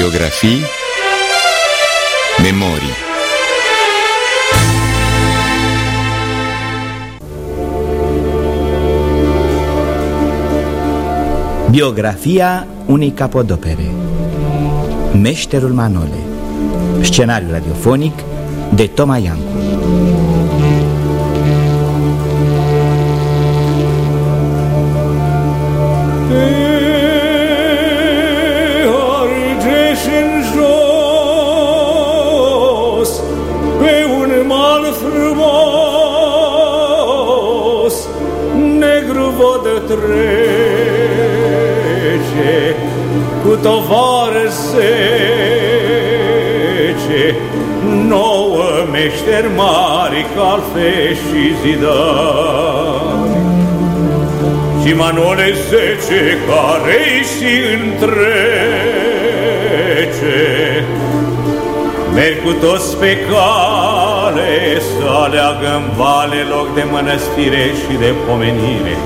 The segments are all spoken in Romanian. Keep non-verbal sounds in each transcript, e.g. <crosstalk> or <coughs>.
Biografii Memorii Biografia unei capodopere Meșterul Manole Scenariu radiofonic de Toma Iancu trece cu tovară zece Nouă meșteri mari, calfe și zidani Și manole zece care și întrece Merg cu toți pe cale Să aleagă în vale loc de mănăstire și de pomenire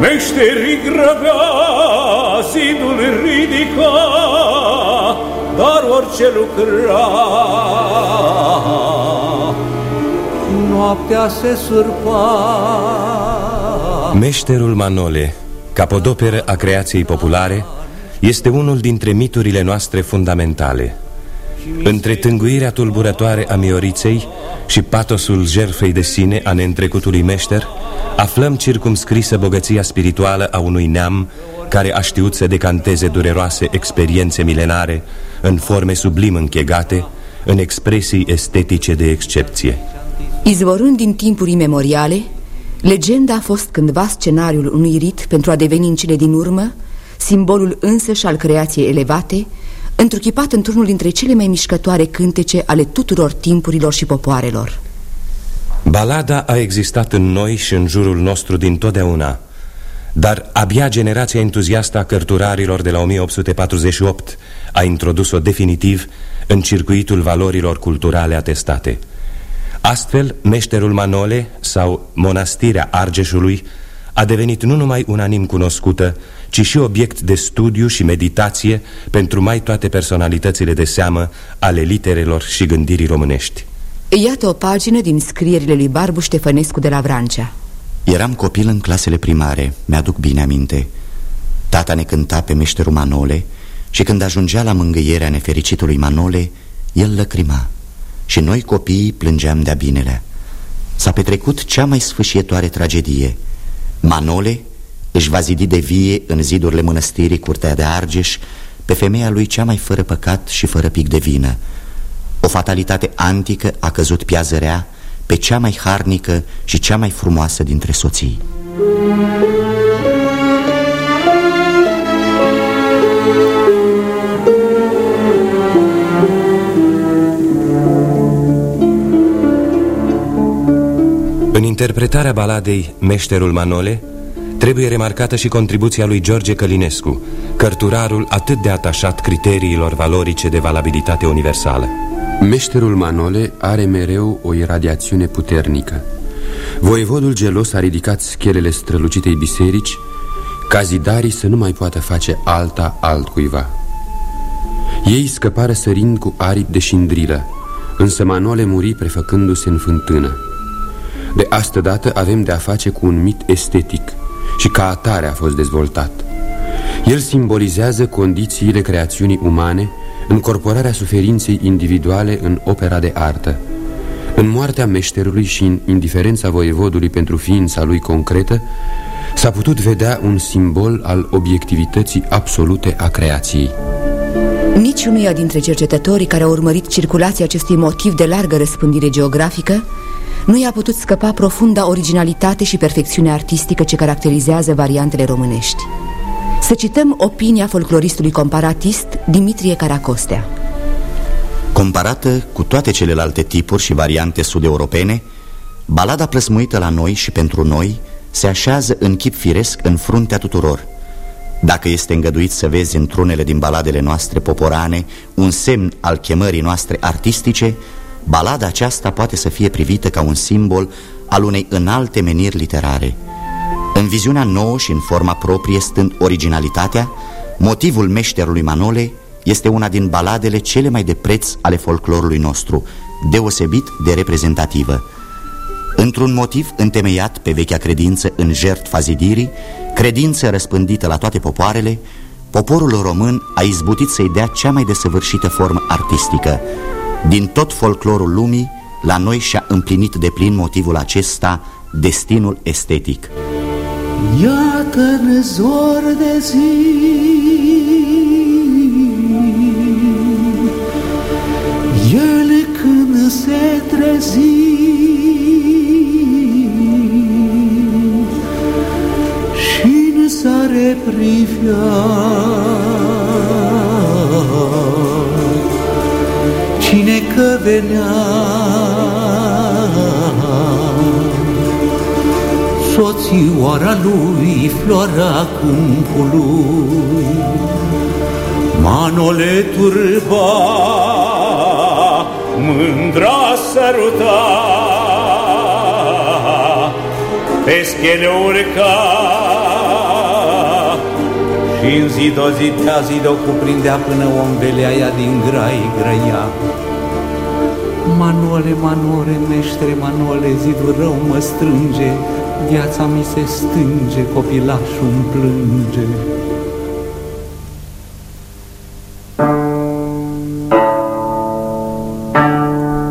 Meșterii grăbea, zidul ridica, dar orice lucra, noaptea se surpa. Meșterul Manole, capodoperă a creației populare, este unul dintre miturile noastre fundamentale. Între tânguirea tulburătoare a Mioriței și patosul jerfei de sine a neîntrecutului meșter, aflăm circumscrisă bogăția spirituală a unui neam care a știut să decanteze dureroase experiențe milenare în forme sublim închegate, în expresii estetice de excepție. Izvorând din timpuri memoriale, legenda a fost cândva scenariul unui rit pentru a deveni în cele din urmă simbolul însăși al creației elevate, întruchipat într-unul dintre cele mai mișcătoare cântece ale tuturor timpurilor și popoarelor. Balada a existat în noi și în jurul nostru din totdeauna, dar abia generația entuziastă a cărturarilor de la 1848 a introdus-o definitiv în circuitul valorilor culturale atestate. Astfel, meșterul Manole sau monastirea Argeșului a devenit nu numai unanim cunoscută, ci și obiect de studiu și meditație pentru mai toate personalitățile de seamă ale literelor și gândirii românești. Iată o pagină din scrierile lui Barbu Ștefănescu de la Vrancea. Eram copil în clasele primare, mi-aduc bine aminte. Tata ne cânta pe meșterul Manole Și când ajungea la mângâierea nefericitului Manole El lăcrima. Și noi copiii plângeam de-a binelea. S-a petrecut cea mai sfâșietoare tragedie. Manole își va zidi de vie în zidurile mănăstirii Curtea de Argeș Pe femeia lui cea mai fără păcat și fără pic de vină o fatalitate antică a căzut piazărea pe cea mai harnică și cea mai frumoasă dintre soții. În interpretarea baladei Meșterul Manole Trebuie remarcată și contribuția lui George Călinescu Cărturarul atât de atașat criteriilor valorice de valabilitate universală. Meșterul Manole are mereu o iradiațiune puternică. Voievodul gelos a ridicat schelele strălucitei biserici Ca zidarii să nu mai poată face alta altcuiva. Ei scăpară sărind cu aripi de șindrilă Însă Manole muri prefăcându-se în fântână. De astă dată avem de a face cu un mit estetic Și ca atare a fost dezvoltat El simbolizează condițiile creațiunii umane încorporarea suferinței individuale în opera de artă. În moartea meșterului și în indiferența voievodului pentru ființa lui concretă, s-a putut vedea un simbol al obiectivității absolute a creației. Niciunuia dintre cercetătorii care au urmărit circulația acestui motiv de largă răspândire geografică nu i-a putut scăpa profunda originalitate și perfecțiune artistică ce caracterizează variantele românești. Să cităm opinia folcloristului comparatist Dimitrie Caracostea. Comparată cu toate celelalte tipuri și variante sud-europene, balada plăsmuită la noi și pentru noi se așează în chip firesc în fruntea tuturor. Dacă este îngăduit să vezi într-unele din baladele noastre poporane un semn al chemării noastre artistice, balada aceasta poate să fie privită ca un simbol al unei înalte meniri literare – în viziunea nouă și în forma proprie stând originalitatea, motivul meșterului Manole este una din baladele cele mai de preț ale folclorului nostru, deosebit de reprezentativă. Într-un motiv întemeiat pe vechea credință în jertfa zidirii, credință răspândită la toate popoarele, poporul român a izbutit să-i dea cea mai desăvârșită formă artistică. Din tot folclorul lumii, la noi și-a împlinit de plin motivul acesta destinul estetic. Iată-ne zor de zi El când se trezi Și-n sare privia Cine că venea soțioara lui, floarea câmpului. Manole turba, mândra săruta, pe schele urca, și în zi o zi te zi o cuprindea până o îmbelea ea din grai grăia. Manole, Manole, meștere Manole, zidul rău mă strânge, Viața mi se stânge, copilașul îmi plânge.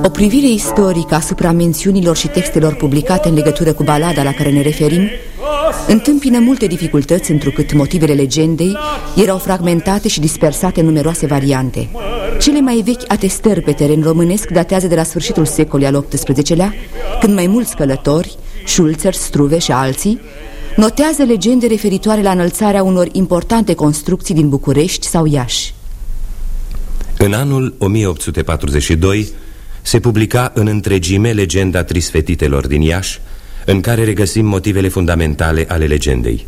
O privire istorică asupra mențiunilor și textelor publicate în legătură cu balada la care ne referim întâmpină multe dificultăți întrucât motivele legendei erau fragmentate și dispersate în numeroase variante. Cele mai vechi atestări pe teren românesc datează de la sfârșitul secolului al XVIII-lea, când mai mulți călători, Schulzer, Struve și alții, notează legende referitoare la înălțarea unor importante construcții din București sau Iași. În anul 1842 se publica în întregime legenda Trisfetitelor din Iași, în care regăsim motivele fundamentale ale legendei.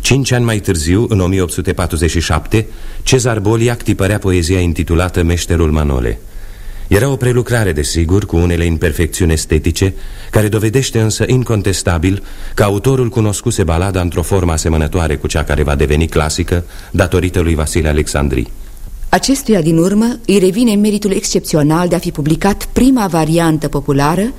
Cinci ani mai târziu, în 1847, Cezar Boliac tipărea poezia intitulată Meșterul Manole. Era o prelucrare, desigur, cu unele imperfecțiuni estetice, care dovedește însă incontestabil că autorul cunoscuse balada într-o formă asemănătoare cu cea care va deveni clasică datorită lui Vasile Alexandri. Acestuia din urmă îi revine meritul excepțional de a fi publicat prima variantă populară,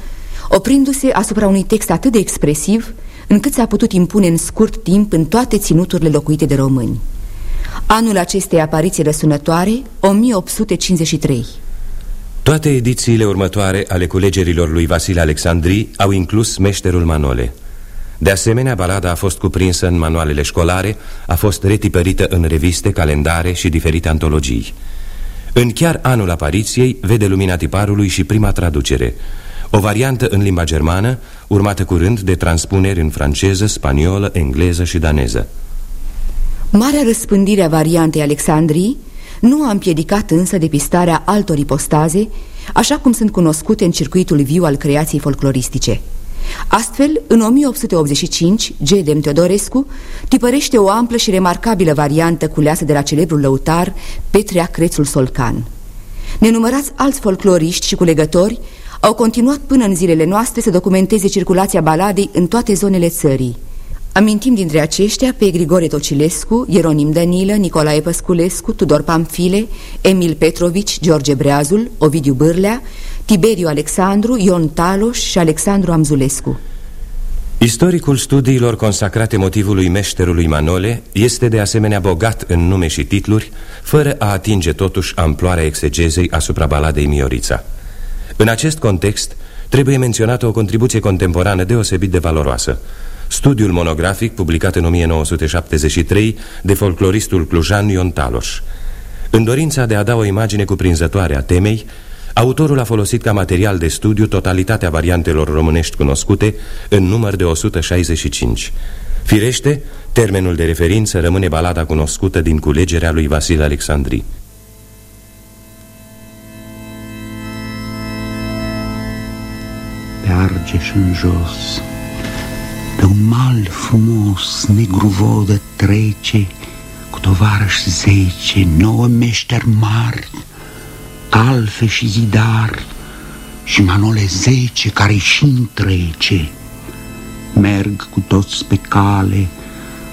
oprindu-se asupra unui text atât de expresiv, încât s-a putut impune în scurt timp în toate ținuturile locuite de români. Anul acestei apariții răsunătoare, 1853. Toate edițiile următoare ale culegerilor lui Vasile Alexandri au inclus Meșterul Manole. De asemenea, balada a fost cuprinsă în manualele școlare, a fost retipărită în reviste, calendare și diferite antologii. În chiar anul apariției vede lumina tiparului și prima traducere, o variantă în limba germană, urmată curând de transpuneri în franceză, spaniolă, engleză și daneză. Marea răspândire a variantei Alexandrii nu a împiedicat însă depistarea altor ipostaze, așa cum sunt cunoscute în circuitul viu al creației folcloristice. Astfel, în 1885, G. Dem Teodorescu tipărește o amplă și remarcabilă variantă culeasă de la celebrul lăutar Petrea Crețul Solcan. Nenumărați alți folcloriști și culegători au continuat până în zilele noastre să documenteze circulația baladei în toate zonele țării. Amintim dintre aceștia pe Grigore Tocilescu, Ieronim Danilă, Nicolae Păsculescu, Tudor Pamfile, Emil Petrovici, George Breazul, Ovidiu Bârlea, Tiberiu Alexandru, Ion Taloș și Alexandru Amzulescu. Istoricul studiilor consacrate motivului meșterului Manole este de asemenea bogat în nume și titluri, fără a atinge totuși amploarea exegezei asupra baladei Miorița. În acest context, trebuie menționată o contribuție contemporană deosebit de valoroasă, studiul monografic publicat în 1973 de folcloristul clujan Ion Taloș. În dorința de a da o imagine cuprinzătoare a temei, autorul a folosit ca material de studiu totalitatea variantelor românești cunoscute în număr de 165. Firește, termenul de referință rămâne balada cunoscută din culegerea lui Vasile Alexandri. Pe Argeș în jos. Pe un mal frumos, negru vodă trece Cu tovarăși zece, nouă meșteri mari Alfe și zidar și manole zece care și întrece. Merg cu toți pe cale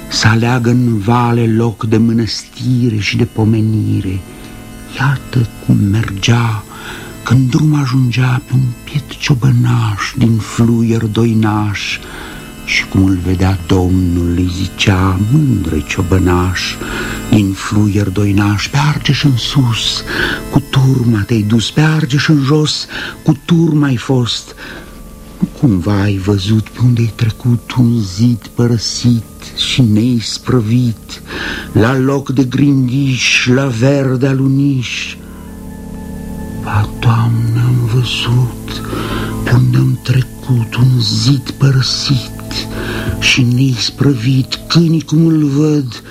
Să aleagă în vale loc de mănăstire și de pomenire. Iată cum mergea când drum ajungea pe un piet ciobănaș din fluier doinaș și cum îl vedea Domnul îi zicea mândră ciobănaș Din fluier doinaș pe Argeș în sus Cu turma te-ai dus pe Argeș în jos Cu turma ai fost. Nu cumva ai văzut pe unde ai trecut un zid părăsit și neisprăvit La loc de grindiș, la verde aluniș Ba, Doamne, am văzut pe unde am trecut un zid părăsit și neisprăvit, câinii cum îl văd,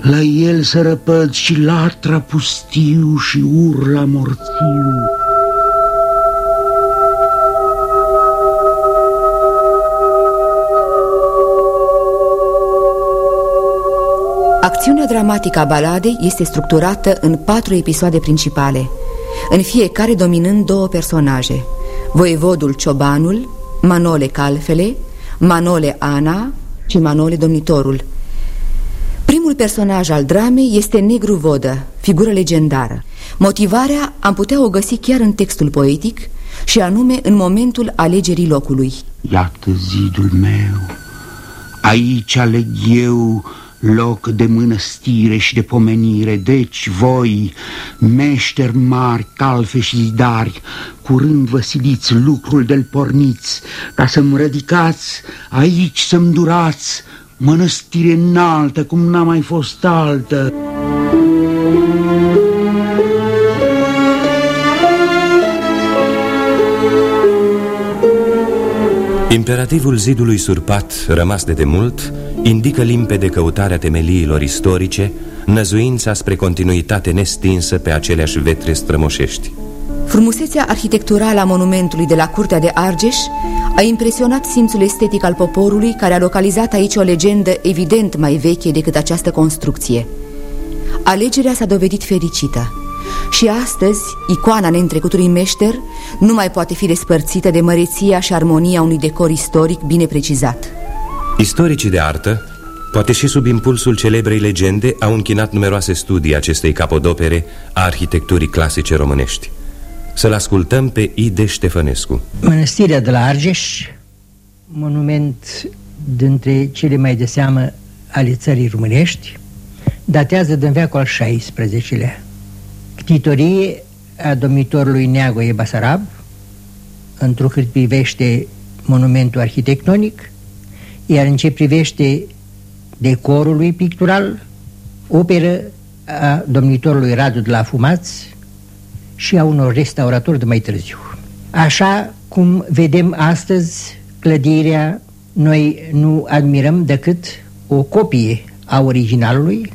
la el să răpăd și latra pustiu și urla morțiu. Acțiunea dramatică a baladei este structurată în patru episoade principale, în fiecare dominând două personaje, voievodul Ciobanul, Manole Calfele, Manole Ana și Manole Domnitorul. Primul personaj al dramei este Negru Vodă, figură legendară. Motivarea am putea o găsi chiar în textul poetic și anume în momentul alegerii locului. Iată zidul meu, aici aleg eu loc de mănăstire și de pomenire. Deci voi, meșteri mari, calfe și zidari, curând vă siliți lucrul del porniți, ca să-mi rădicați, aici să-mi durați, mănăstire înaltă, cum n-a mai fost altă. Imperativul zidului surpat, rămas de demult, indică limpede căutarea temeliilor istorice, năzuința spre continuitate nestinsă pe aceleași vetre strămoșești. Frumusețea arhitecturală a monumentului de la Curtea de Argeș a impresionat simțul estetic al poporului care a localizat aici o legendă evident mai veche decât această construcție. Alegerea s-a dovedit fericită. Și astăzi, icoana neîntrecutului meșter nu mai poate fi despărțită de măreția și armonia unui decor istoric bine precizat. Istoricii de artă, poate și sub impulsul celebrei legende, au închinat numeroase studii acestei capodopere a arhitecturii clasice românești. Să-l ascultăm pe Ide Ștefănescu. Mănăstirea de la Argeș, monument dintre cele mai de seamă ale țării românești, datează din veacul al XVI-lea. Ctitorie a domnitorului Neagoe Basarab, întrucât privește monumentul arhitectonic, iar în ce privește decorului pictural, operă a domnitorului Radu de la Fumați și a unor restauratori de mai târziu. Așa cum vedem astăzi clădirea, noi nu admirăm decât o copie a originalului,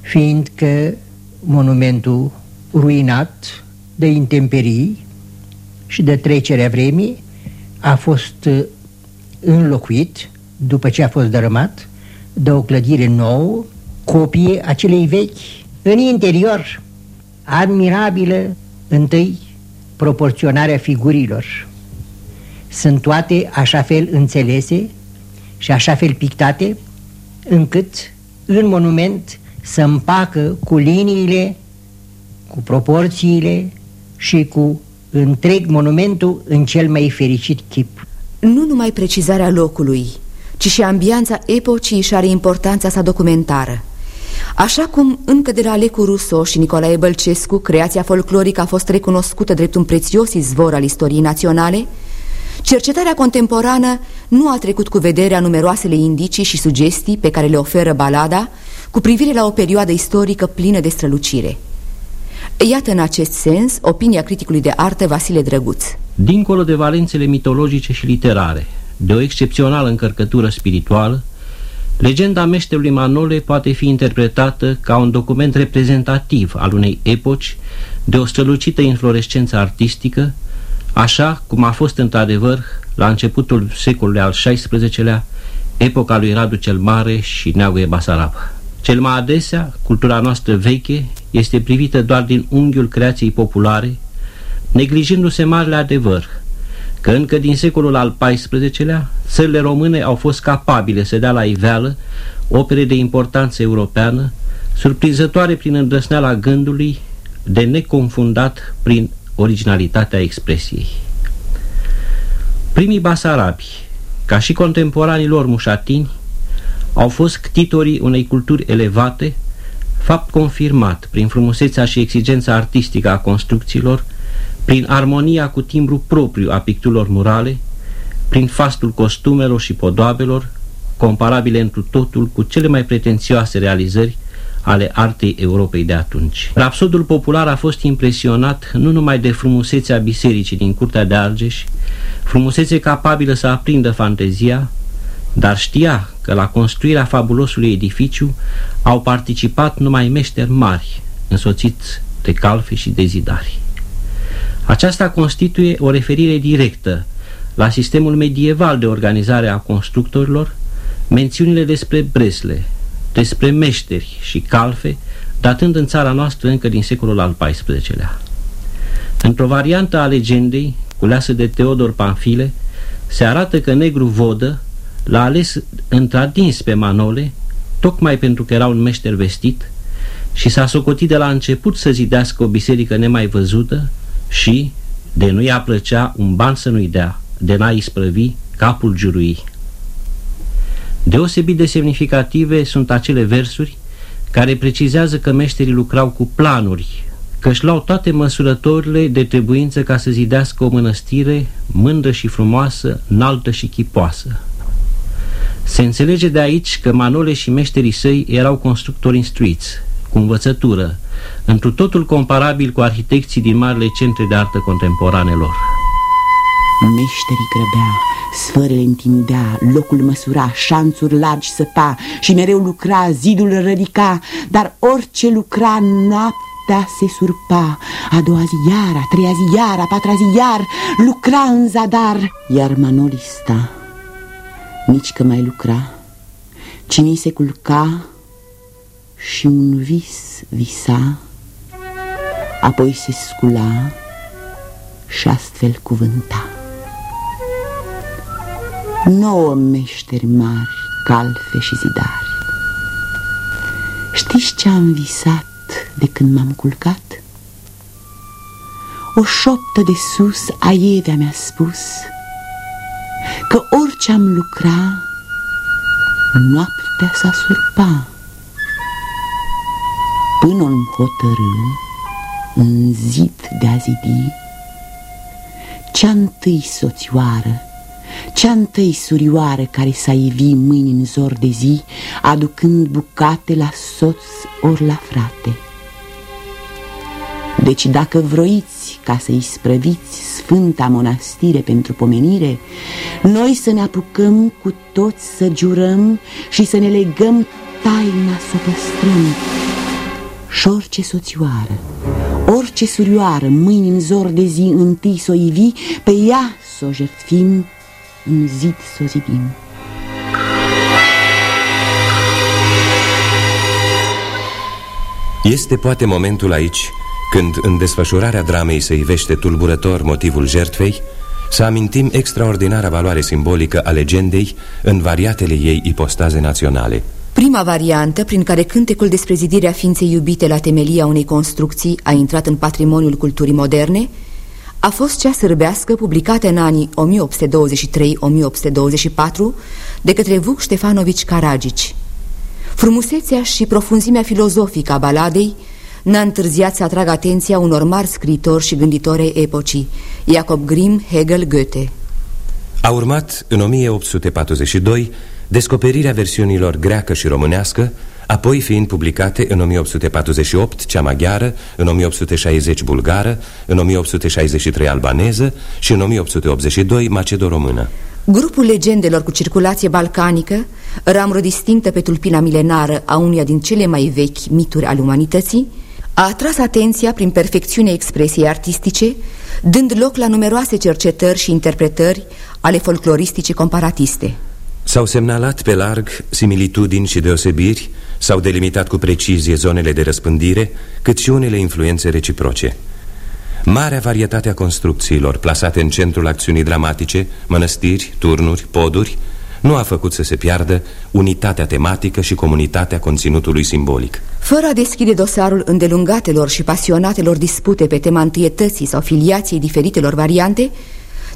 fiindcă monumentul ruinat de intemperii și de trecerea vremii a fost înlocuit după ce a fost dărâmat de o clădire nouă, copie acelei vechi, în interior, admirabilă, întâi, proporționarea figurilor. Sunt toate așa fel înțelese și așa fel pictate, încât în monument să împacă cu liniile, cu proporțiile și cu întreg monumentul în cel mai fericit chip. Nu numai precizarea locului, ci și ambianța epocii și are importanța sa documentară. Așa cum încă de la Alecu Russo și Nicolae Bălcescu, creația folclorică a fost recunoscută drept un prețios izvor al istoriei naționale, cercetarea contemporană nu a trecut cu vederea numeroasele indicii și sugestii pe care le oferă balada cu privire la o perioadă istorică plină de strălucire. Iată în acest sens opinia criticului de artă Vasile Drăguț. Dincolo de valențele mitologice și literare, de o excepțională încărcătură spirituală, legenda meșterului Manole poate fi interpretată ca un document reprezentativ al unei epoci de o strălucită inflorescență artistică, așa cum a fost într-adevăr la începutul secolului al XVI-lea, epoca lui Radu cel Mare și Neagoe Basarab. Cel mai adesea, cultura noastră veche este privită doar din unghiul creației populare, neglijându-se marele adevăr, că încă din secolul al XIV-lea, țările române au fost capabile să dea la iveală opere de importanță europeană, surprinzătoare prin îndrăsneala gândului, de neconfundat prin originalitatea expresiei. Primii basarabi, ca și contemporanii lor mușatini, au fost ctitorii unei culturi elevate, fapt confirmat prin frumusețea și exigența artistică a construcțiilor, prin armonia cu timbru propriu a picturilor murale, prin fastul costumelor și podoabelor, comparabile întru totul cu cele mai pretențioase realizări ale artei Europei de atunci. Rapsodul popular a fost impresionat nu numai de frumusețea bisericii din Curtea de Argeș, frumusețe capabilă să aprindă fantezia, dar știa că la construirea fabulosului edificiu au participat numai meșteri mari, însoțiți de calfe și de zidari. Aceasta constituie o referire directă la sistemul medieval de organizare a constructorilor, mențiunile despre Bresle, despre meșteri și calfe, datând în țara noastră încă din secolul al XIV-lea. Într-o variantă a legendei, culeasă de Teodor Panfile, se arată că negru Vodă l-a ales într-adins pe Manole, tocmai pentru că era un meșter vestit, și s-a socotit de la început să zidească o biserică nemai văzută și, de nu i-a plăcea, un ban să nu-i dea, de n-a isprăvi, capul jurui. Deosebit de semnificative sunt acele versuri care precizează că meșterii lucrau cu planuri, că își luau toate măsurătorile de trebuință ca să zidească o mănăstire mândră și frumoasă, înaltă și chipoasă. Se înțelege de aici că Manole și meșterii săi erau constructori instruiți, cu învățătură, întru totul comparabil cu arhitecții din marile centre de artă contemporane lor. Meșterii grăbea, sfărele întindea, locul măsura, șanțuri largi săpa și mereu lucra, zidul rădica, dar orice lucra noaptea se surpa. A doua zi iar, a treia zi iar, a patra zi iar, lucra în zadar, iar Manoli sta, nici că mai lucra, cine se culca și un vis visa, apoi se scula și astfel cuvânta nouă meșteri mari, calfe și zidari. Știți ce am visat de când m-am culcat? O șoptă de sus a Ievea mi-a spus Că orice am lucra, noaptea s-a surpa Până îmi hotărâ în zid de a zidi Cea întâi soțioară cea întâi surioară care s-a ivi mâini în zor de zi, aducând bucate la soț ori la frate. Deci dacă vroiți ca să-i sprăviți sfânta monastire pentru pomenire, noi să ne apucăm cu toți să jurăm și să ne legăm taina să o păstrăm. Și orice soțioară, orice surioară, mâini în zor de zi întâi să o ivi, pe ea să o jertfim un zid să o zidim. Este poate momentul aici când în desfășurarea dramei se ivește tulburător motivul jertfei, să amintim extraordinara valoare simbolică a legendei în variatele ei ipostaze naționale. Prima variantă, prin care cântecul despre zidirea ființei iubite la temelia unei construcții a intrat în patrimoniul culturii moderne, a fost cea sârbească publicată în anii 1823-1824 de către Vuc Ștefanovici Caragici. Frumusețea și profunzimea filozofică a baladei n-a întârziat să atragă atenția unor mari scritori și gânditori ai epocii, Jacob Grimm, Hegel, Goethe. A urmat, în 1842, descoperirea versiunilor greacă și românească apoi fiind publicate în 1848 cea maghiară, în 1860 bulgară, în 1863 albaneză și în 1882 macedo-română. Grupul legendelor cu circulație balcanică, ramură distinctă pe tulpina milenară a unuia din cele mai vechi mituri ale umanității, a atras atenția prin perfecțiunea expresiei artistice, dând loc la numeroase cercetări și interpretări ale folcloristice comparatiste. S-au semnalat pe larg similitudini și deosebiri S-au delimitat cu precizie zonele de răspândire, cât și unele influențe reciproce. Marea varietate a construcțiilor plasate în centrul acțiunii dramatice, mănăstiri, turnuri, poduri, nu a făcut să se piardă unitatea tematică și comunitatea conținutului simbolic. Fără a deschide dosarul îndelungatelor și pasionatelor dispute pe tema întâietății sau filiației diferitelor variante,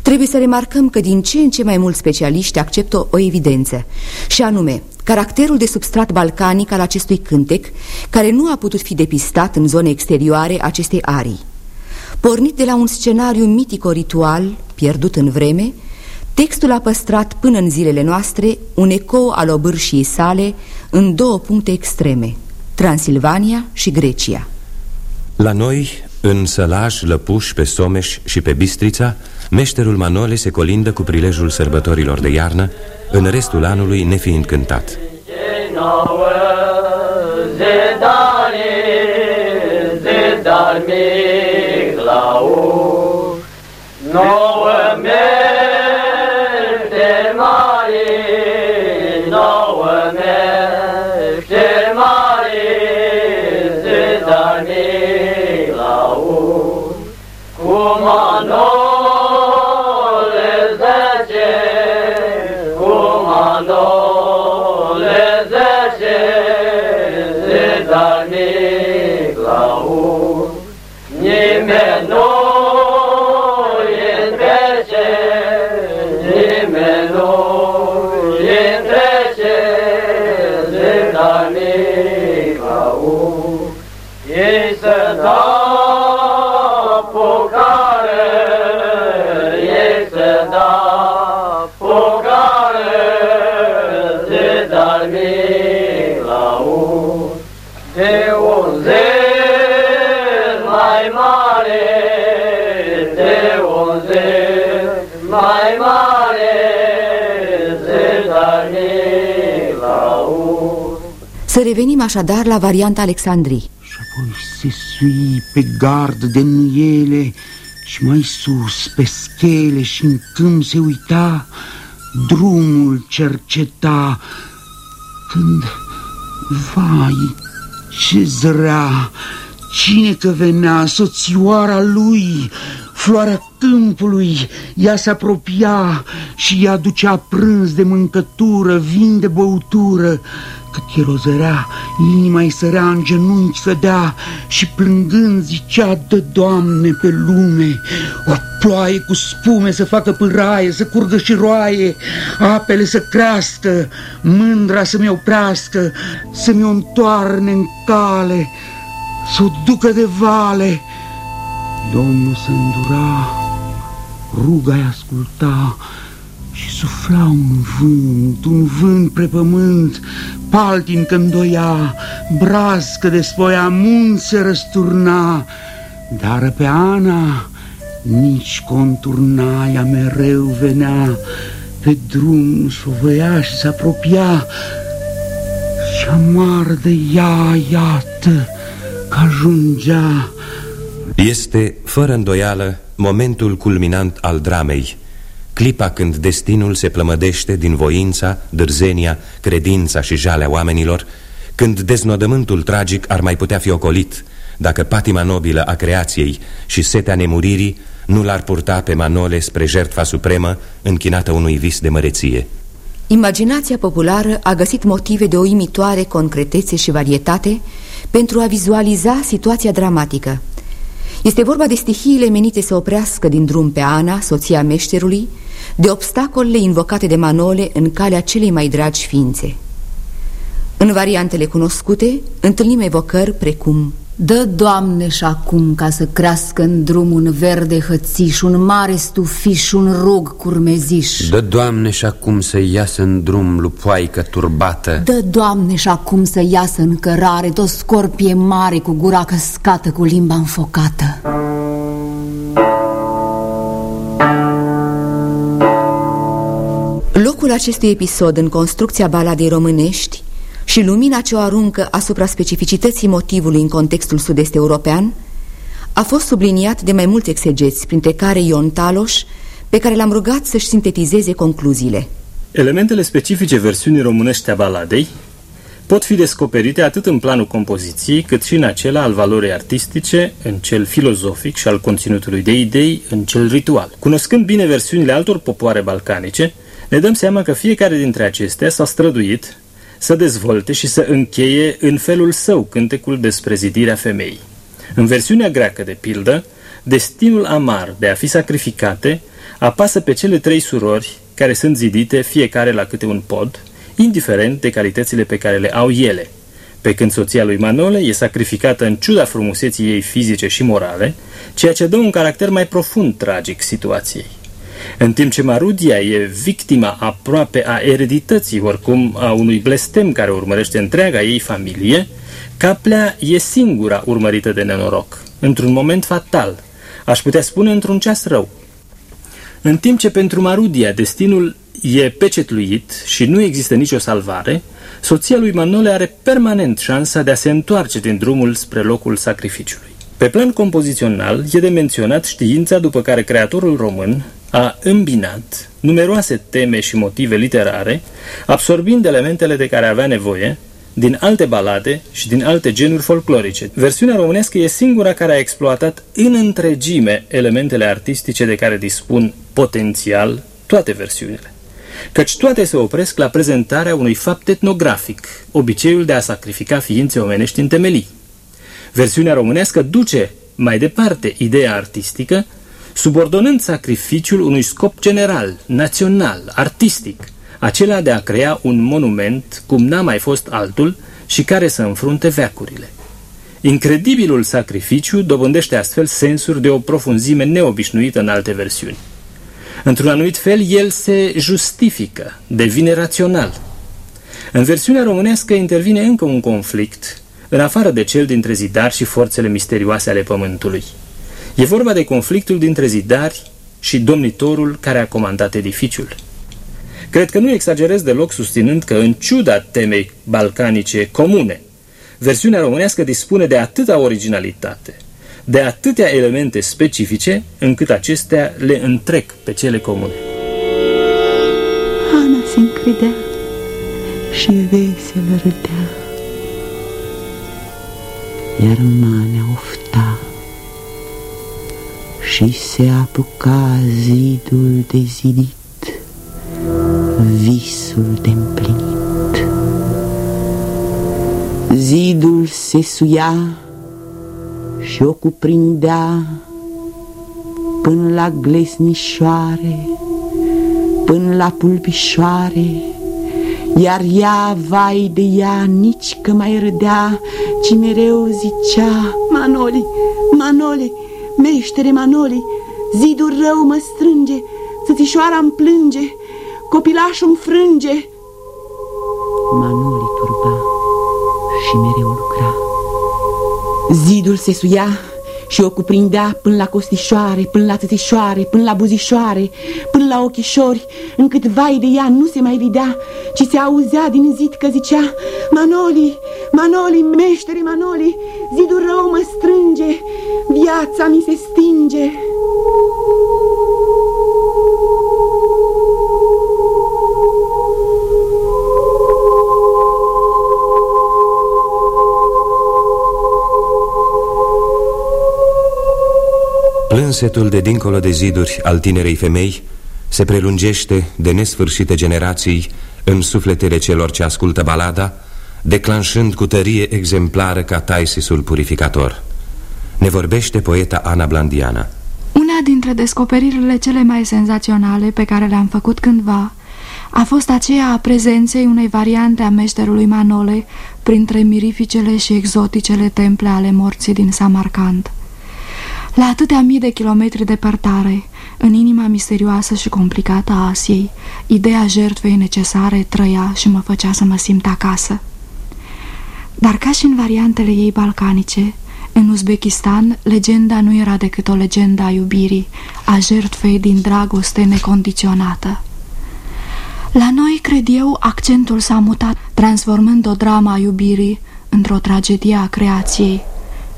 trebuie să remarcăm că din ce în ce mai mulți specialiști acceptă o evidență, și anume caracterul de substrat balcanic al acestui cântec, care nu a putut fi depistat în zone exterioare acestei arii. Pornit de la un scenariu mitico-ritual, pierdut în vreme, textul a păstrat până în zilele noastre un ecou al obârșiei sale în două puncte extreme, Transilvania și Grecia. La noi, în Sălaj, Lăpuș, pe Someș și pe Bistrița, meșterul Manole se colindă cu prilejul sărbătorilor de iarnă, în restul anului nefiind cântat. no Nouă Să revenim așadar la varianta Alexandrii. Și apoi se sui pe gard de nuiele și mai sus pe schele și în câmp se uita, drumul cerceta, când, vai, ce zărea, cine că venea, soțioara lui, floarea câmpului, ea se apropia și ea ducea prânz de mâncătură, vin de băutură, cât el o zărea, inima îi sărea în genunchi să dea și plângând zicea, dă, Doamne, pe lume, o ploaie cu spume să facă pâraie, să curgă și roaie, apele să crească, mândra să-mi oprească, să-mi o întoarne în cale, să o ducă de vale. Domnul se îndura, ruga-i asculta, și sufla un vânt, un vânt pre pământ, paltin când doia, brască de spoia, munți se răsturna, dar pe Ana nici conturna, ea mereu venea pe drum și o voia și se apropia și amar de ea, iată, că ajungea. Este, fără îndoială, momentul culminant al dramei, clipa când destinul se plămădește din voința, dârzenia, credința și jalea oamenilor, când deznodământul tragic ar mai putea fi ocolit, dacă patima nobilă a creației și setea nemuririi nu l-ar purta pe Manole spre jertfa supremă închinată unui vis de măreție. Imaginația populară a găsit motive de o imitoare concretețe și varietate pentru a vizualiza situația dramatică. Este vorba de stihiile menite să oprească din drum pe Ana, soția meșterului, de obstacolele invocate de Manole în calea celei mai dragi ființe. În variantele cunoscute întâlnim evocări precum Dă, Doamne, și acum ca să crească în drum un verde hățiș, un mare stufiș, un rug curmeziș. Dă, Doamne, și acum să iasă în drum lupoaică turbată. Dă, Doamne, și acum să iasă în cărare tot scorpie mare cu gura căscată, cu limba înfocată. Locul acestui episod în construcția baladei românești și lumina ce o aruncă asupra specificității motivului în contextul sud-est european a fost subliniat de mai mulți exegeți, printre care Ion Taloș, pe care l-am rugat să-și sintetizeze concluziile. Elementele specifice versiunii românești a baladei pot fi descoperite atât în planul compoziției, cât și în acela al valorii artistice, în cel filozofic și al conținutului de idei, în cel ritual. Cunoscând bine versiunile altor popoare balcanice, ne dăm seama că fiecare dintre acestea s-a străduit să dezvolte și să încheie în felul său cântecul despre zidirea femeii. În versiunea greacă, de pildă, destinul amar de a fi sacrificate apasă pe cele trei surori care sunt zidite fiecare la câte un pod, indiferent de calitățile pe care le au ele. Pe când soția lui Manole e sacrificată în ciuda frumuseții ei fizice și morale, ceea ce dă un caracter mai profund tragic situației. În timp ce Marudia e victima aproape a eredității, oricum a unui blestem care urmărește întreaga ei familie, Caplea e singura urmărită de nenoroc, într-un moment fatal, aș putea spune într-un ceas rău. În timp ce pentru Marudia destinul e pecetluit și nu există nicio salvare, soția lui Manole are permanent șansa de a se întoarce din drumul spre locul sacrificiului. Pe plan compozițional, e de menționat știința după care creatorul român a îmbinat numeroase teme și motive literare, absorbind elementele de care avea nevoie din alte balade și din alte genuri folclorice. Versiunea românească e singura care a exploatat în întregime elementele artistice de care dispun potențial toate versiunile. Căci toate se opresc la prezentarea unui fapt etnografic, obiceiul de a sacrifica ființe omenești în temelii. Versiunea românească duce mai departe ideea artistică, subordonând sacrificiul unui scop general, național, artistic, acela de a crea un monument cum n-a mai fost altul și care să înfrunte veacurile. Incredibilul sacrificiu dobândește astfel sensuri de o profunzime neobișnuită în alte versiuni. Într-un anumit fel, el se justifică, devine rațional. În versiunea românească intervine încă un conflict, în afară de cel dintre zidari și forțele misterioase ale pământului. E vorba de conflictul dintre zidari și domnitorul care a comandat edificiul. Cred că nu exagerez deloc susținând că, în ciuda temei balcanice comune, versiunea românească dispune de atâta originalitate, de atâtea elemente specifice, încât acestea le întrec pe cele comune. Ana se încredea și vesel râdea, iar Manea ofta și se apuca zidul de zidit visul de împlinit. Zidul se suia și o cuprindea până la glesnișoare, până la pulpișoare, iar ea, vai de ea, nici că mai râdea, ci mereu zicea, Manoli, Manoli, meștere Manoli, zidul rău mă strânge, țățișoara îmi plânge, Copilașul înfrânge. Manoli turba și mereu lucra. Zidul se suia și o cuprindea până la costișoare, până la țățișoare, până la buzișoare, până la ochișori, încât vai de ea nu se mai videa, ci se auzea din zid că zicea Manoli, Manoli, meștere Manoli, zidul rău mă strânge, viața mi se stinge. Plânsetul de dincolo de ziduri al tinerei femei se prelungește de nesfârșite generații în sufletele celor ce ascultă balada, declanșând cu tărie exemplară ca Taisisul purificator. Ne vorbește poeta Ana Blandiana. Una dintre descoperirile cele mai senzaționale pe care le-am făcut cândva a fost aceea a prezenței unei variante a meșterului Manole printre mirificele și exoticele temple ale morții din Samarcand. La atâtea mii de kilometri departare, în inima misterioasă și complicată a Asiei, ideea jertfei necesare trăia și mă făcea să mă simt acasă. Dar ca și în variantele ei balcanice, în Uzbekistan, legenda nu era decât o legendă a iubirii, a jertfei din dragoste necondiționată. La noi, cred eu, accentul s-a mutat, transformând o dramă a iubirii într-o tragedie a creației.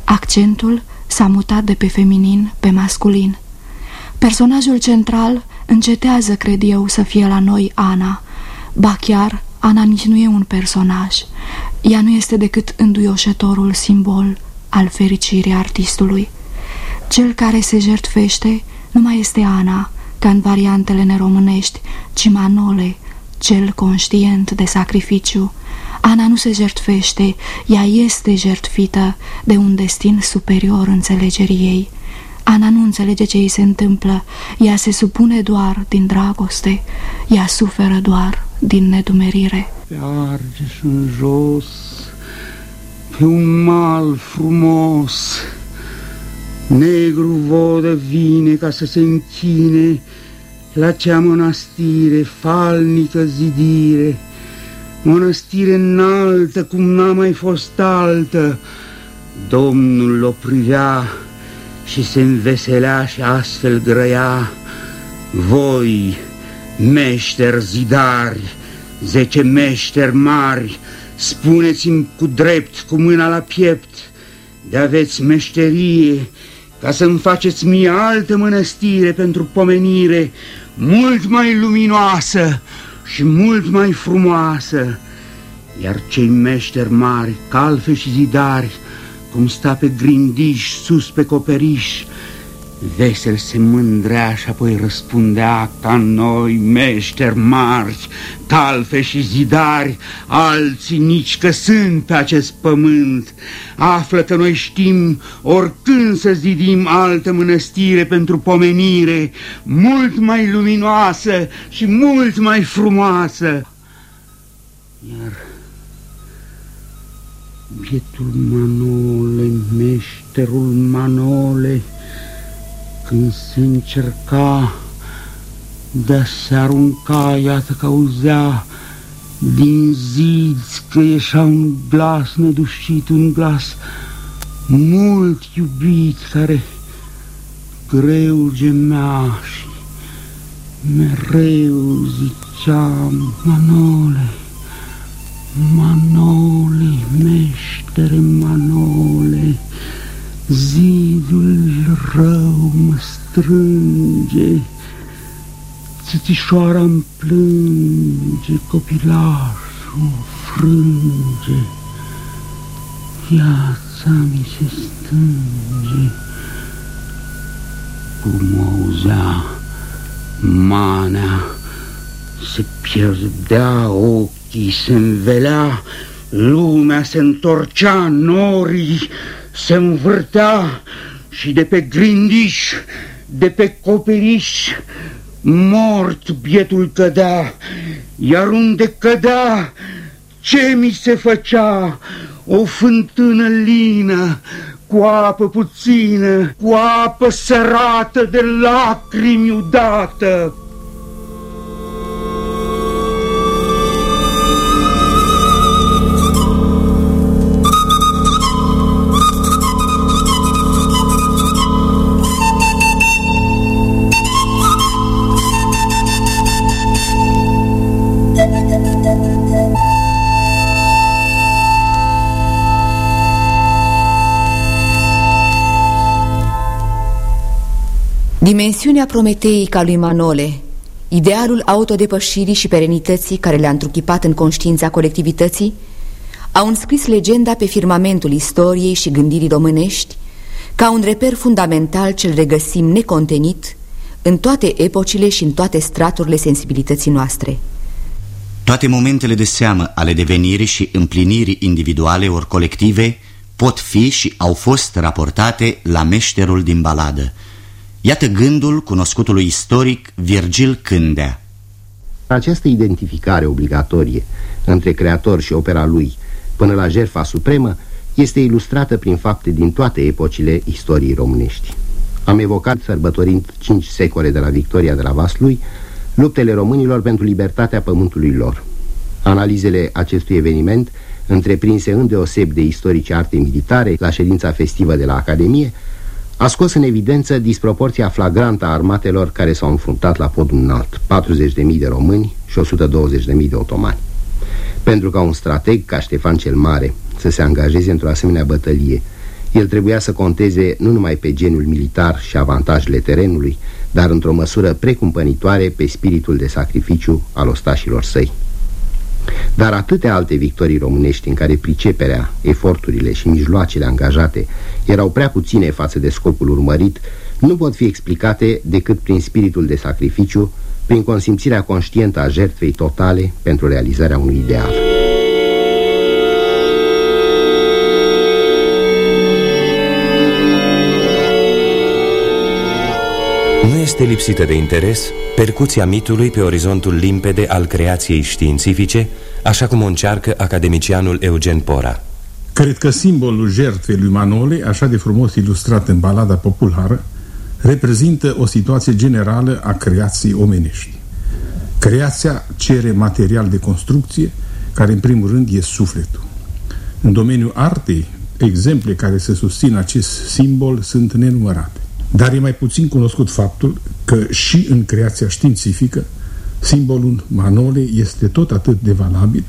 Accentul s-a mutat de pe feminin pe masculin. Personajul central încetează, cred eu, să fie la noi Ana. Ba chiar, Ana nici nu e un personaj. Ea nu este decât înduioșătorul simbol al fericirii artistului. Cel care se jertfește nu mai este Ana, ca în variantele neromânești, ci Manole, cel conștient de sacrificiu. Ana nu se jertfește, ea este jertfită de un destin superior înțelegerii ei. Ana nu înțelege ce îi se întâmplă, ea se supune doar din dragoste, ea suferă doar din nedumerire. Pe Argeș în jos, pe un mal frumos, negru vodă vine ca să se închine la cea mănăstire, falnică zidire, mănăstire înaltă cum n-a mai fost altă. Domnul o privea și se înveselea și astfel grăia, voi, meșteri zidari, zece meșteri mari, spuneți-mi cu drept, cu mâna la piept, de aveți meșterie, ca să-mi faceți mie altă mănăstire pentru pomenire, mult mai luminoasă și mult mai frumoasă. Iar cei meșteri mari, calfe și zidari, cum sta pe grindiș, sus pe coperiș, Vesel se mândrea și apoi răspundea ca noi, meșteri marți, calfe și zidari, alții nici că sunt pe acest pământ. Află că noi știm oricând să zidim altă mănăstire pentru pomenire, mult mai luminoasă și mult mai frumoasă. Iar bietul Manole, meșterul Manole, când se încerca de se arunca, iată că auzea din zid că ieșea un glas nădușit, un glas mult iubit, care greu gemea și mereu zicea Manole, Manole, meștere Manole, Zidul rău mă strânge, Țițișoara îmi plânge, copilașul frânge, Viața mi se stânge. Cum auzea manea, se pierdea ochii, se învelea, lumea se întorcea norii, se învârtea și de pe grindiș, de pe coperiș, mort bietul cădea, iar unde cădea, ce mi se făcea? O fântână lină, cu apă puțină, cu apă sărată de lacrimi udată. Dimensiunea prometeică a lui Manole, idealul autodepășirii și perenității care le-a întruchipat în conștiința colectivității, au înscris legenda pe firmamentul istoriei și gândirii românești ca un reper fundamental ce-l regăsim necontenit în toate epocile și în toate straturile sensibilității noastre. Toate momentele de seamă ale devenirii și împlinirii individuale ori colective pot fi și au fost raportate la meșterul din baladă, Iată gândul cunoscutului istoric Virgil Cândea. Această identificare obligatorie între creator și opera lui până la jertfa supremă este ilustrată prin fapte din toate epocile istoriei românești. Am evocat, sărbătorind cinci secole de la victoria de la Vaslui, luptele românilor pentru libertatea pământului lor. Analizele acestui eveniment, întreprinse îndeoseb de istorici arte militare la ședința festivă de la Academie, a scos în evidență disproporția flagrantă a armatelor care s-au înfruntat la podul înalt, 40.000 de români și 120.000 de otomani. Pentru ca un strateg ca Ștefan cel Mare să se angajeze într-o asemenea bătălie, el trebuia să conteze nu numai pe geniul militar și avantajele terenului, dar într-o măsură precumpănitoare pe spiritul de sacrificiu al ostașilor săi. Dar atâtea alte victorii românești în care priceperea, eforturile și mijloacele angajate erau prea puține față de scopul urmărit, nu pot fi explicate decât prin spiritul de sacrificiu, prin consimțirea conștientă a jertfei totale pentru realizarea unui ideal. Nu este lipsită de interes percuția mitului pe orizontul limpede al creației științifice, așa cum o încearcă academicianul Eugen Pora. Cred că simbolul jertfei lui Manole, așa de frumos ilustrat în balada populară, reprezintă o situație generală a creației omenești. Creația cere material de construcție, care în primul rând e sufletul. În domeniul artei, exemple care să susțin acest simbol sunt nenumărate. Dar e mai puțin cunoscut faptul că și în creația științifică simbolul Manole este tot atât de valabil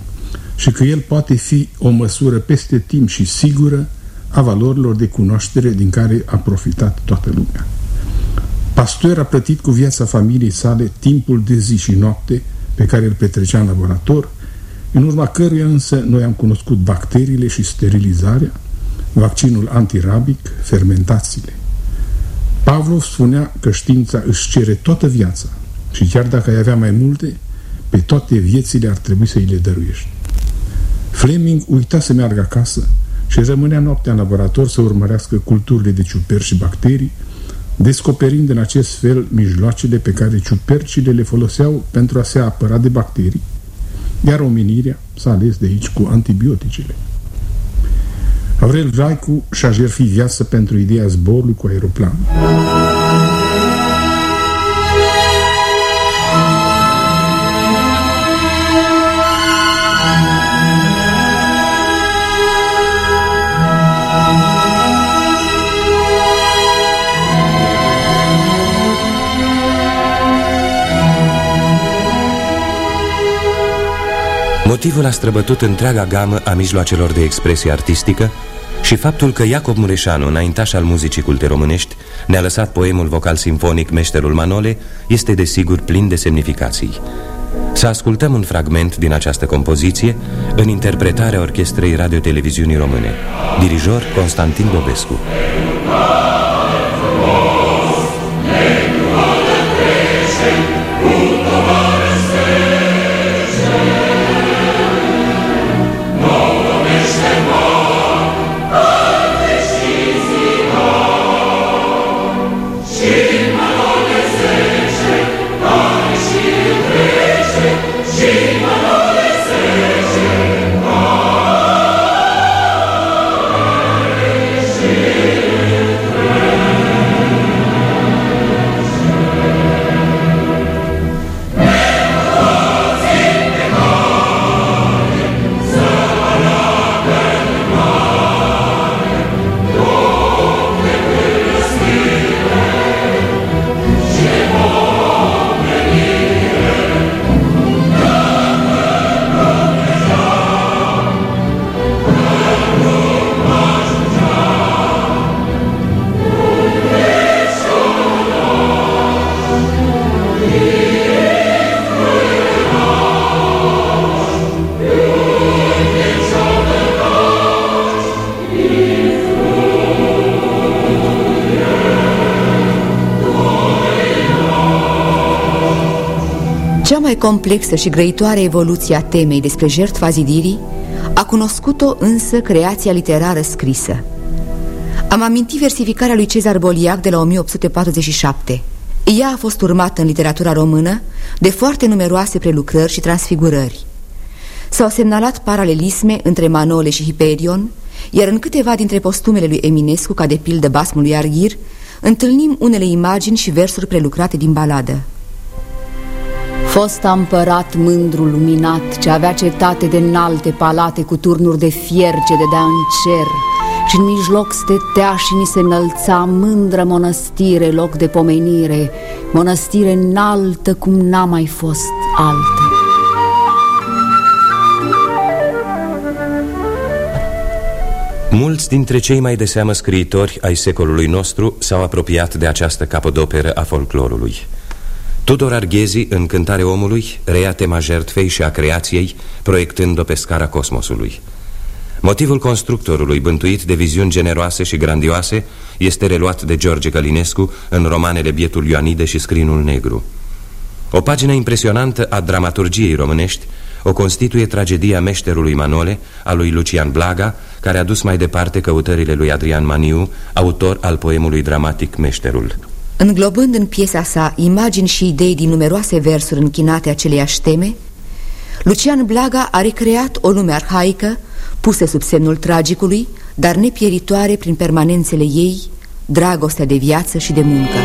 și că el poate fi o măsură peste timp și sigură a valorilor de cunoaștere din care a profitat toată lumea. Pastor a plătit cu viața familiei sale timpul de zi și noapte pe care îl petrecea în laborator, în urma căruia însă noi am cunoscut bacteriile și sterilizarea, vaccinul antirabic, fermentațiile. Pavlov spunea că știința își cere toată viața și chiar dacă ai avea mai multe, pe toate viețile ar trebui să îi le dăruiești. Fleming uita să meargă acasă și rămânea noaptea în laborator să urmărească culturile de ciuperci și bacterii, descoperind în acest fel mijloacele pe care ciupercile le foloseau pentru a se apăra de bacterii, iar omenirea s-a ales de aici cu antibioticele. Aurel Raicu și-a jertfit viață pentru ideea zborului cu aeroplan. Motivul a străbătut întreaga gamă a mijloacelor de expresie artistică și faptul că Iacob Mureșanu, înaintaș al muzicii culte românești, ne-a lăsat poemul vocal simfonic Meșterul Manole, este desigur plin de semnificații. Să ascultăm un fragment din această compoziție în interpretarea Orchestrei Radio-Televiziunii Române. Dirijor Constantin Bobescu. Complexă și grăitoare evoluție a temei despre jertfa zidirii, a cunoscut-o însă creația literară scrisă. Am amintit versificarea lui Cezar Boliac de la 1847. Ea a fost urmată în literatura română de foarte numeroase prelucrări și transfigurări. S-au semnalat paralelisme între Manole și Hiperion, iar în câteva dintre postumele lui Eminescu, ca de pildă basmul lui Arghir, întâlnim unele imagini și versuri prelucrate din baladă. Fosta împărat mândru luminat, ce avea cetate de înalte palate cu turnuri de fier ce dădea în cer, și în mijloc stetea și ni se înălța mândră mănăstire, loc de pomenire, mănăstire înaltă cum n-a mai fost altă. Mulți dintre cei mai de seamă scriitori ai secolului nostru s-au apropiat de această capodoperă a folclorului. Tudor Arghezi, în Cântare omului, reia tema jertfei și a creației, proiectând-o pe scara cosmosului. Motivul constructorului, bântuit de viziuni generoase și grandioase, este reluat de George Călinescu în romanele Bietul Ioanide și Scrinul Negru. O pagină impresionantă a dramaturgiei românești o constituie tragedia meșterului Manole a lui Lucian Blaga, care a dus mai departe căutările lui Adrian Maniu, autor al poemului dramatic Meșterul. Înglobând în piesa sa imagini și idei din numeroase versuri închinate aceleiași teme, Lucian Blaga a recreat o lume arhaică, pusă sub semnul tragicului, dar nepieritoare prin permanențele ei, dragostea de viață și de muncă.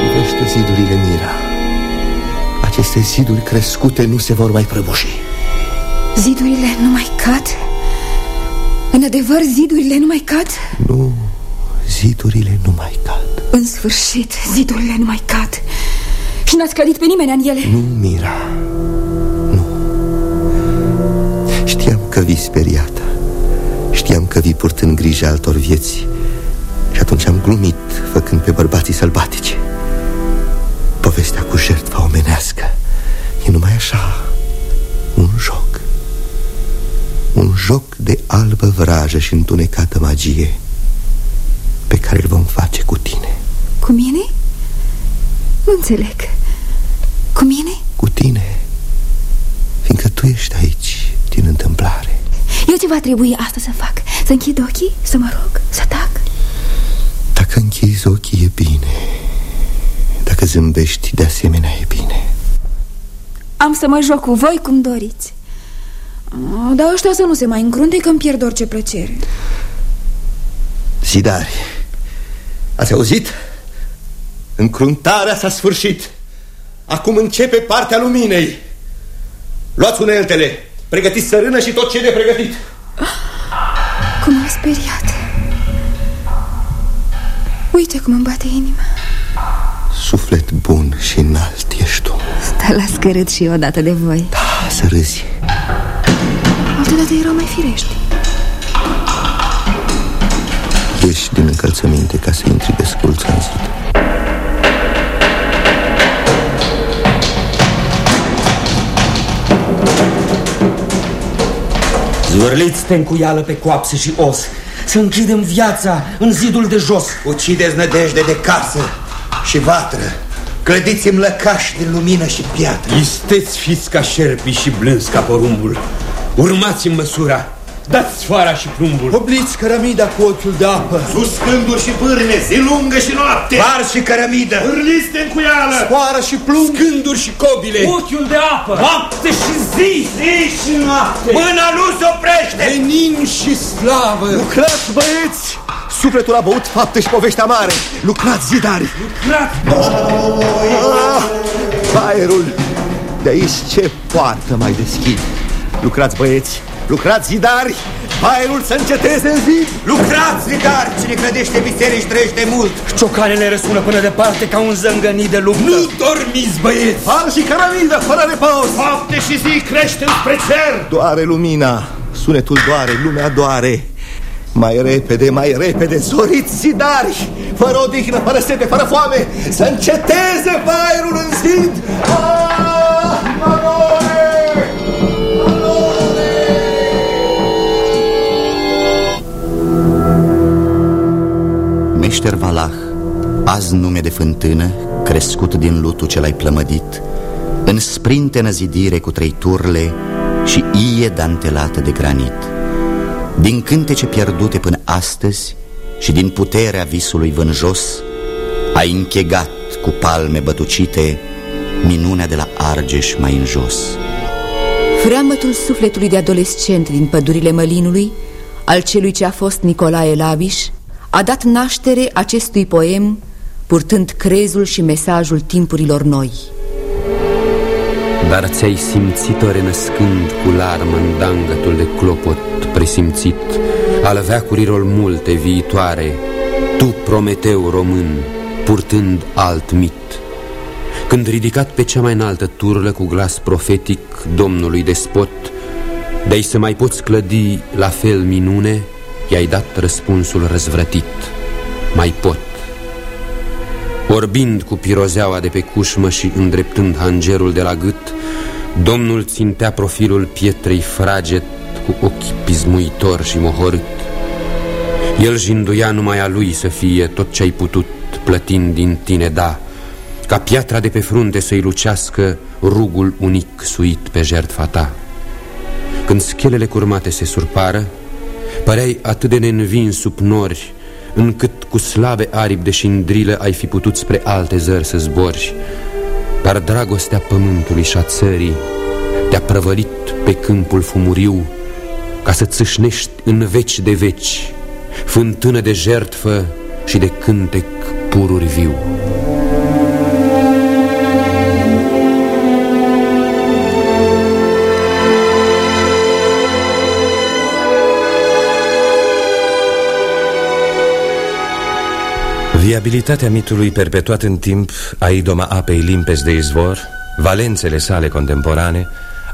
Privește zidurile Mira. Aceste ziduri crescute nu se vor mai prăbuși. Zidurile nu mai cad? În adevăr, zidurile nu mai cad? Nu, zidurile nu mai cad. În sfârșit, zidurile nu mai cad. Și n-ați călit pe nimeni în ele? Nu, Mira, nu. Știam că vii speriată. Știam că vii purtând grijă altor vieți. Și atunci am glumit, făcând pe bărbații sălbatici. Povestea cu jertfa omenească E numai așa Un joc Un joc de albă vrajă și întunecată magie Pe care îl vom face cu tine Cu mine? Nu înțeleg Cu mine? Cu tine Fiindcă tu ești aici din întâmplare Eu ce va trebui asta să fac? Să închid ochii? Să mă rog? Să tac? Dacă închizi ochii e bine dacă zâmbești, de asemenea e bine Am să mă joc cu voi cum doriți Dar ăștia să nu se mai încrunte că îmi pierd orice plăcere Zidari Ați auzit? Încruntarea s-a sfârșit. Acum începe partea luminei. Luați uneltele. Pregătiți sărână și tot ce e de pregătit. Cum m-a speriat. Uite cum îmi bate inima. Suflet bun și înalt ești tu. Sta la scărât și eu odată de voi. Da, să râzi. Altădată erau mai firești Ieși din încălțăminte ca să intri de sculță în zid. Zvârliți-te în cuială pe coapse și os. Să închidem viața în zidul de jos. Ucideți nădejde de casă și vatră. Clădiți-mi lăcași de lumină și piatră. Isteți fiți ca șerpii și blânzi ca porumbul. Urmați-mi măsura Dați sfoara și plumbul Obliți cărămida cu ochiul de apă. Sus scânduri și pârne, zi lungă și noapte. Bar și cărămidă. Hârliste în cuială. Sfoară și plumb. Scânduri și cobile. Ochiul de apă. Noapte și zi. Zi și noapte. Mâna nu se oprește. Venin și slavă. Lucrați băieți. Sufletul a băut fapte și poveștea mare Lucrați zidari. Lucrați. Ah, Baierul. De aici ce poartă mai deschid? Lucrați băieți Lucrați zidari! Aerul să înceteze în zi! Lucrați, zidari! Cine credește biserici trăiește mult! Ciocanele răsună până departe ca un zângănit de luptă. Nu dormiți, băieți! Fal și caramidă, fără repaus Fapte și zi crește spre cer! Doare lumina Sunetul doare, lumea doare. Mai repede, mai repede, zoriți zidari! Fără odihnă, fără sete, fără foame! Să înceteze aerul în zid! Ah, Manole! Meșter Valah, azi nume de fântână, crescut din lutul ce l-ai plămădit, în sprinte năzidire cu trei turle și ie dantelată de granit. Din cântece pierdute până astăzi și din puterea visului vânjos, ai închegat cu palme bătucite minunea de la Argeș mai în jos. Freamătul sufletului de adolescent din pădurile mălinului, al celui ce a fost Nicolae Laviș, a dat naștere acestui poem purtând crezul și mesajul timpurilor noi. Dar ți-ai simțit-o renăscând cu larmă în dangătul de clopot presimțit al veacurilor multe viitoare, tu, Prometeu român, purtând alt mit. Când ridicat pe cea mai înaltă turlă cu glas profetic Domnului despot, de să mai poți clădi la fel minune, i-ai dat răspunsul răzvrătit. Mai pot. Orbind cu pirozeaua de pe cușmă și îndreptând hangerul de la gât Domnul țintea profilul pietrei fraget cu ochi pismuitor și mohorât El jinduia numai a lui să fie tot ce ai putut plătind din tine da Ca piatra de pe frunte să-i lucească rugul unic suit pe jertfa ta Când schelele curmate se surpară Păreai atât de neînvins sub nori Încât cu slabe aripi de șindrilă Ai fi putut spre alte zări să zbori. Dar dragostea pământului și a țării Te-a prăvălit pe câmpul fumuriu Ca să țâșnești în veci de veci Fântână de jertfă și de cântec pururi viu Viabilitatea mitului perpetuat în timp a idoma apei limpezi de izvor, valențele sale contemporane,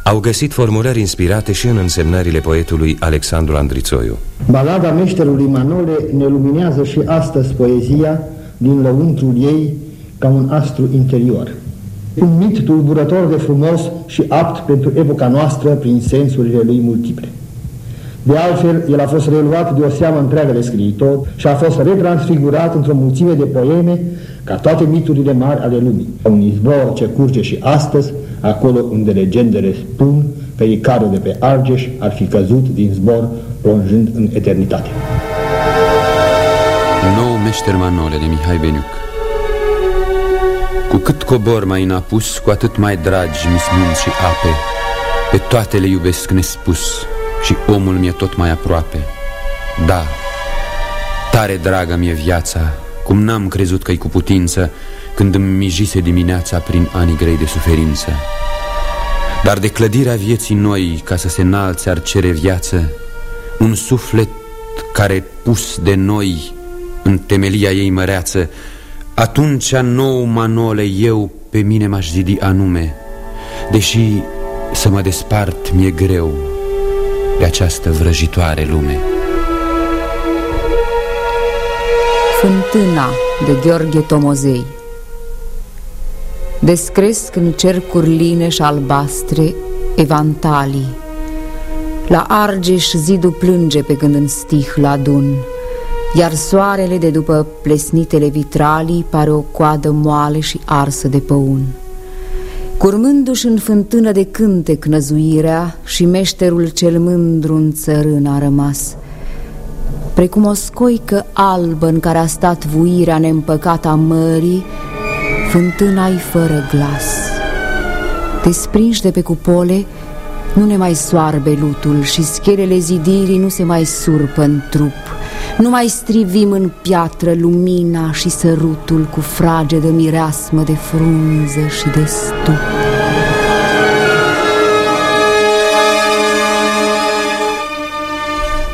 au găsit formulări inspirate și în însemnările poetului Alexandru Andrițoiu. Balada meșterului Manole ne luminează și astăzi poezia din lăuntrul ei ca un astru interior. Un mit tulburător de frumos și apt pentru epoca noastră prin sensurile lui multiple. De altfel, el a fost reluat de o seamă întreagă de scriitor și a fost retransfigurat într-o mulțime de poeme ca toate miturile mari ale lumii. Un izvor ce curge și astăzi, acolo unde legendele spun că Icarul de pe Argeș ar fi căzut din zbor, plonjând în eternitate. Nou meșter Manole de Mihai Beniuc Cu cât cobor mai înapus, cu atât mai dragi mi și ape Pe toate le iubesc nespus și omul mi-e tot mai aproape. Da, tare dragă mi-e viața Cum n-am crezut că-i cu putință Când îmi mijise dimineața prin ani grei de suferință. Dar de clădirea vieții noi Ca să se înalțe ar cere viață Un suflet care pus de noi În temelia ei măreață Atunci nou manole eu pe mine m-aș zidi anume. Deși să mă despart mi-e greu de această vrăjitoare lume. Fântâna de Gheorghe Tomozei. Descresc în cercuri line și albastre evantalii. La Argeș zidul plânge pe când în stih la adun Iar soarele de după plesnitele vitralii Pare o coadă moale și arsă de păun Curmându-și în fântână de cântec năzuirea Și meșterul cel mândru în țărân a rămas. Precum o scoică albă în care a stat vuirea neîmpăcată a mării Fântâna-i fără glas. Desprinși de pe cupole Nu ne mai soarbe lutul Și schelele zidirii nu se mai surpă în trup nu mai strivim în piatră lumina și sărutul cu frage de mireasmă de frunză și de stup.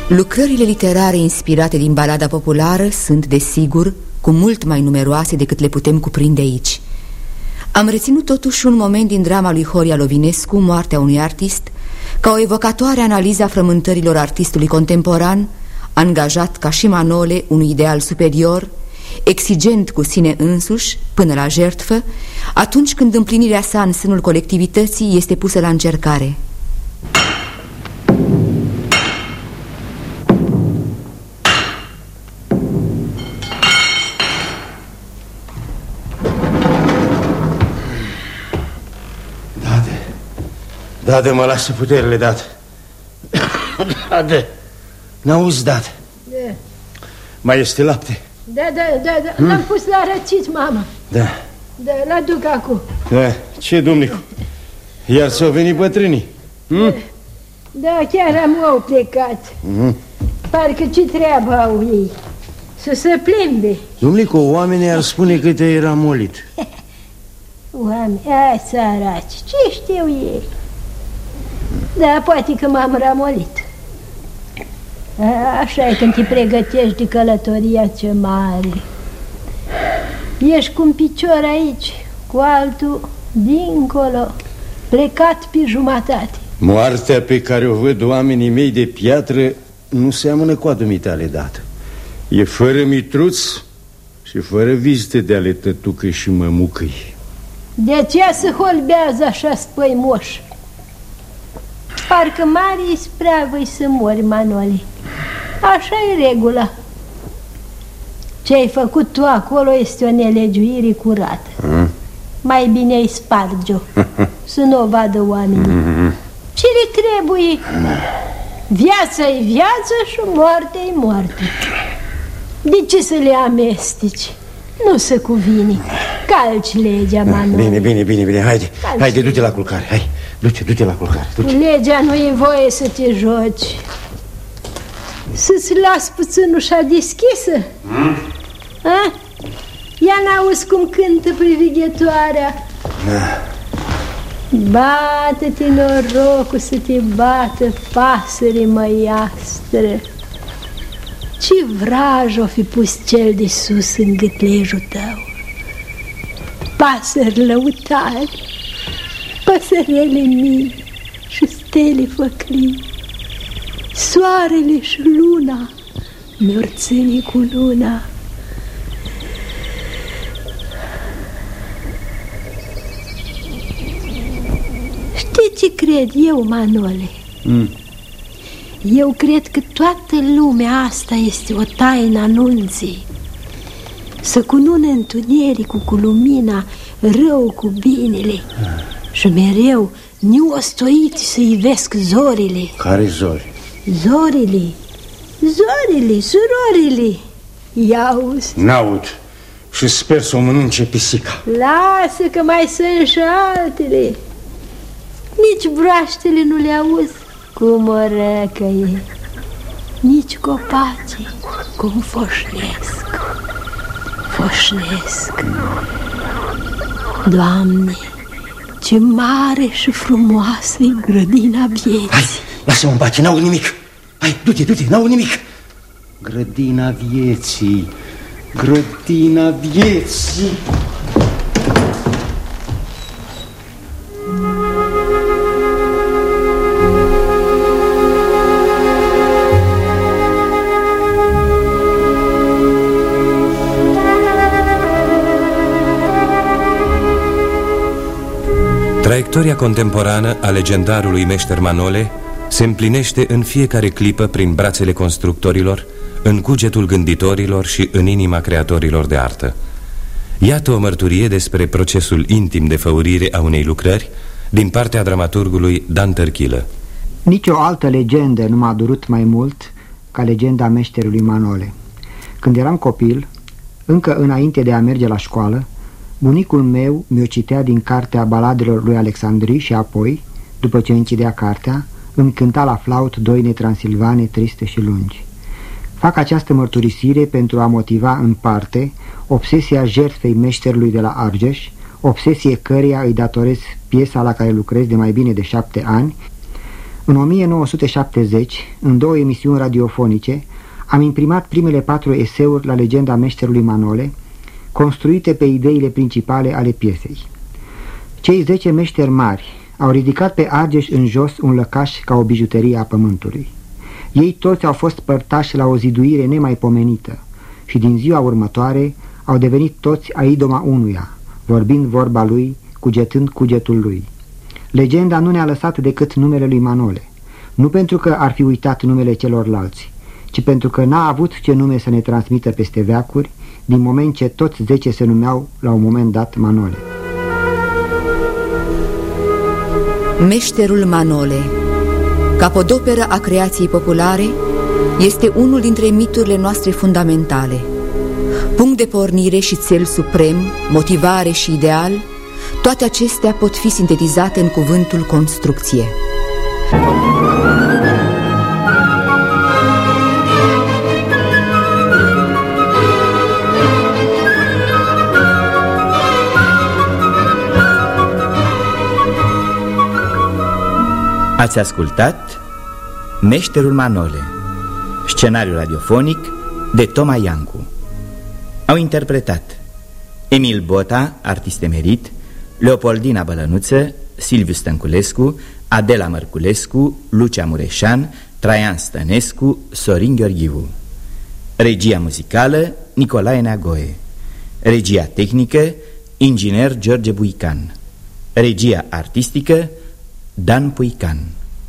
Lucrările literare inspirate din balada populară sunt, desigur, cu mult mai numeroase decât le putem cuprinde aici. Am reținut totuși un moment din drama lui Horia Lovinescu, Moartea unui artist, ca o evocatoare analiză a frământărilor artistului contemporan, angajat ca și Manole unui ideal superior, exigent cu sine însuși, până la jertfă, atunci când împlinirea sa în sânul colectivității este pusă la încercare. Dade, mă lasă puterile, dat. <coughs> Dade. N-auzi, dat? Da. Mai este lapte? Da, da, da, da. Hmm? L-am pus la rățit, mama. Da. Da, l-aduc acum. Da, ce, domnicu? Iar s-au venit bătrânii? Hmm? Da, chiar am au plecat. Hmm. Parcă ce treabă au ei? Să se plimbe. Domnicu, oamenii ar spune că te-ai ramolit. <laughs> Oameni, ai săraci, ce știu ei? Da, poate că m-am ramolit. Așa e când te pregătești de călătoria ce mare. Ești cu un picior aici, cu altul dincolo, plecat pe jumătate. Moartea pe care o văd oamenii mei de piatră nu seamănă cu adumitale dată. E fără mitruț Și fără vizite de ale tătucă și mămucăi De ce se holbează așa spăimoși? Parcă mari ispreavă să mori, Manoli Așa e regula Ce ai făcut tu acolo este o nelegiuire curată mm. Mai bine îi spargi-o <laughs> Să nu o vadă oamenii mm. Ce le trebuie? Viața e viață și moartea e moarte De ce să le amesteci? Nu se cuvine. Calci legea, Manoli Bine, bine, bine, bine, haide Calci. Haide, du-te la culcare, hai. Du-te, du-te la culcare Cu legea nu e voie să te joci. Să-ți las puțin ușa deschisă? Mm? A? Ia n-auzi cum cântă privighetoarea. Da. Bate-te norocul să te bată pasăre măiastră Ce vraj o fi pus cel de sus în gâtlejul tău Pasări lăutari, păsărele mii și stele făclii Soarele și luna, mi cu luna ce cred eu, Manole? Mm. Eu cred că toată lumea asta este o taină anunții Să cunune întunericul cu lumina, rău cu binele. Și mereu nu ostoit să ivesc zorile. Care zori? Zorile, zorile, surorile. Iauzi N-aud. Și sper să o mănânce pisica. Lasă că mai sunt și altele. Nici broaștele nu le auzi cum o răcă e Nici copacii cum foșnesc Foșnesc. Doamne, ce mare și frumoasă e grădina vieții. Hai, lasă-mă în pace, n-aud nimic. Hai, du-te, du-te, n-aud nimic. Grădina vieții Grădina vieții Traiectoria contemporană a legendarului meșter Manole se împlinește în fiecare clipă prin brațele constructorilor, în cugetul gânditorilor și în inima creatorilor de artă. Iată o mărturie despre procesul intim de făurire a unei lucrări din partea dramaturgului Dan Tărchilă. Nici o altă legendă nu m-a durut mai mult ca legenda meșterului Manole. Când eram copil, încă înainte de a merge la școală, Bunicul meu mi-o citea din cartea baladelor lui Alexandrii și apoi, după ce închidea cartea, îmi cânta la flaut doine transilvane triste și lungi. Fac această mărturisire pentru a motiva în parte obsesia jertfei meșterului de la Argeș, obsesie căreia îi datorez piesa la care lucrez de mai bine de șapte ani. În 1970, în două emisiuni radiofonice, am imprimat primele patru eseuri la legenda meșterului Manole, construite pe ideile principale ale piesei. Cei zece meșteri mari au ridicat pe Argeș în jos un lăcaș ca o bijuterie a pământului. Ei toți au fost părtași la o ziduire nemaipomenită și din ziua următoare au devenit toți aidoma unuia, vorbind vorba lui, cugetând cugetul lui. Legenda nu ne-a lăsat decât numele lui Manole, nu pentru că ar fi uitat numele celorlalți, ci pentru că n-a avut ce nume să ne transmită peste veacuri din moment ce toți zece se numeau la un moment dat Manole. Meșterul Manole Capodoperă a creației populare este unul dintre miturile noastre fundamentale. Punct de pornire și cel suprem, motivare și ideal, toate acestea pot fi sintetizate în cuvântul construcție. Ați ascultat Meșterul Manole Scenariu radiofonic de Toma Iancu. Au interpretat Emil Bota, artist emerit Leopoldina Bălănuță Silviu Stănculescu Adela Mărculescu Lucia Mureșan Traian Stănescu Sorin Gheorghivu. Regia muzicală Nicolae Neagoe. Regia tehnică, inginer George Buican. Regia artistică, Dan Puican